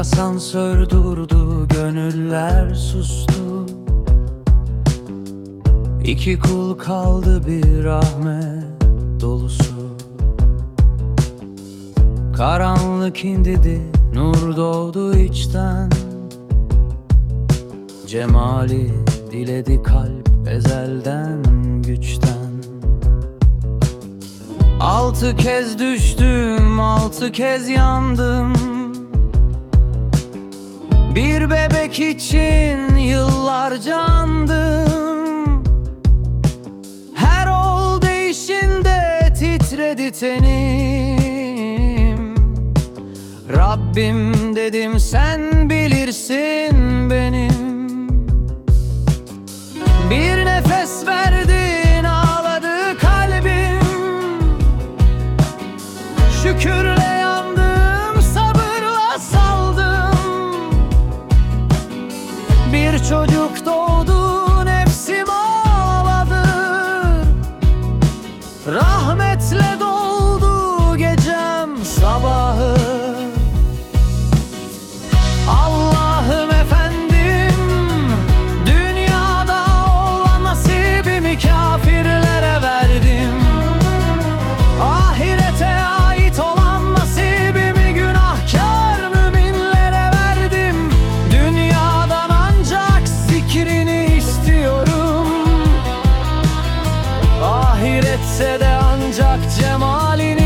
asansör durdu Gönüller sustu. İki kul kaldı bir rahmet dolusu. Karanlık indidi Nur doğdu içten. Cemali diledi kalp ezelden güçten. Altı kez düştüm, altı kez yandım Bir bebek için yıllarca andım Her ol değişinde titredi tenim. Rabbim dedim sen Ahiretse de ancak cemalini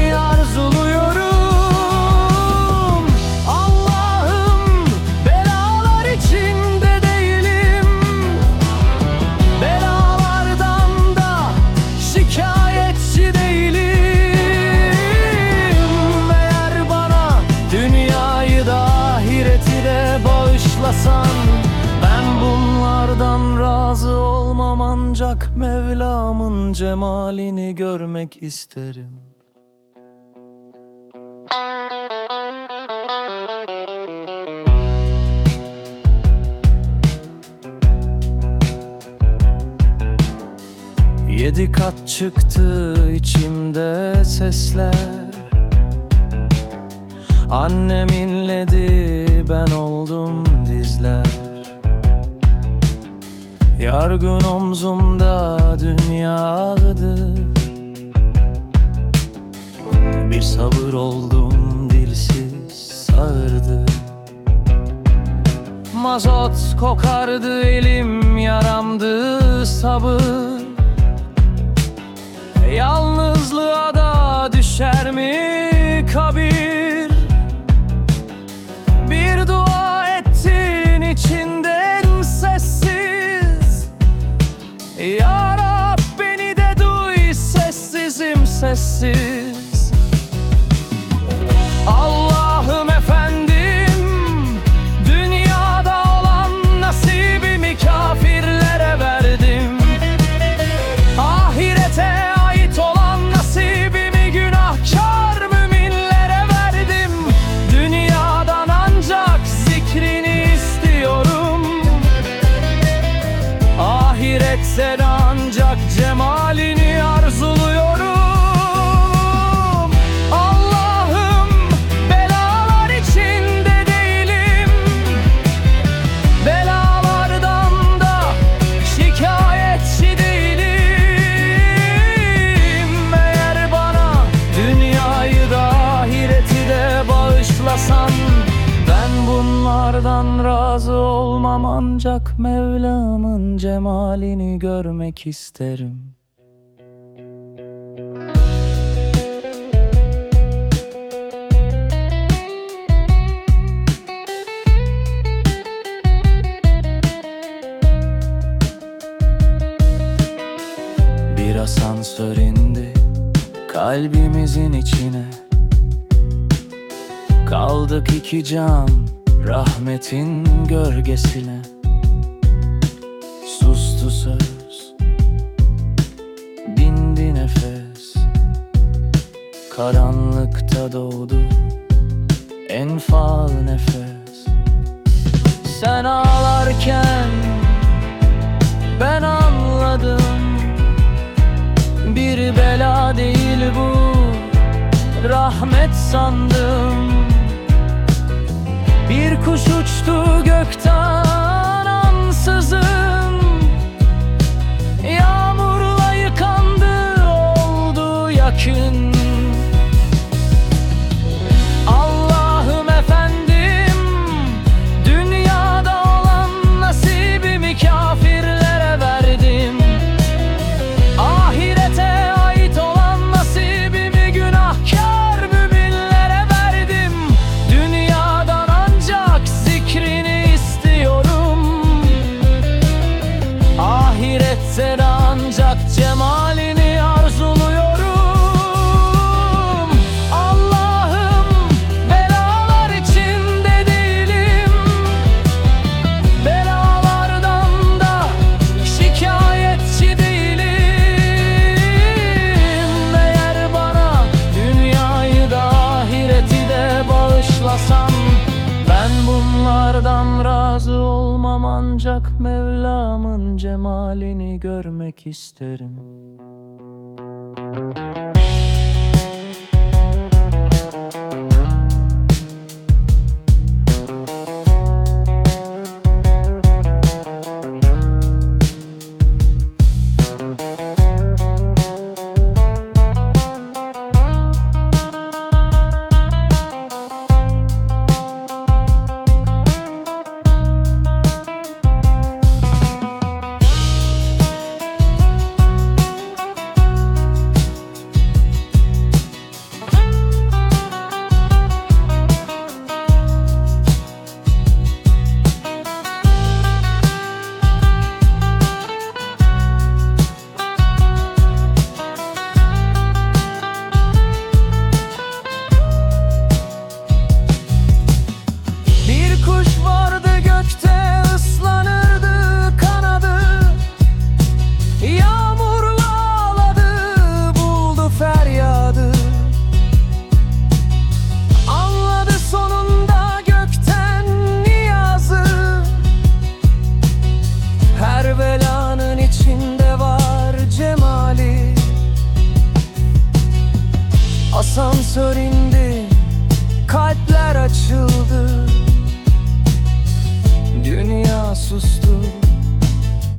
ancak Mevlam'ın cemalini görmek isterim. Yedi kat çıktı içimde sesler. Annem inledi ben oldum Yargın omzumda dünyadır Bir sabır oldum dilsiz sağırdı. Mazot kokardı elim yaramdı sabır sessiz Allah'ım efendim Dünyada olan nasibimi kafirlere verdim. Ahirete ait olan nasibimi günahkar müminlere verdim. Dünyadan ancak zikrini istiyorum. Ahiretse ancak Mevlam'ın cemalini görmek isterim. Bir asansör indi kalbimizin içine. Kaldık iki can rahmetin gölgesine Karanlıkta doğdu En faal nefes. Sen ağlarken Ben anladım. Bir bela değil bu Rahmet sandım. Bir kuş uçtu gökten ancak cemalini arzuluyorum. Allah'ım belalar içinde değilim. Belalardan da şikayetçi değilim. Eğer bana dünyayı da ahireti de bağışlasan Ben bunlardan razı olmam ancak Mevlam'ın cemalini görmek isterim. Bir Asansör indi Kalpler açıldı. Dünya sustu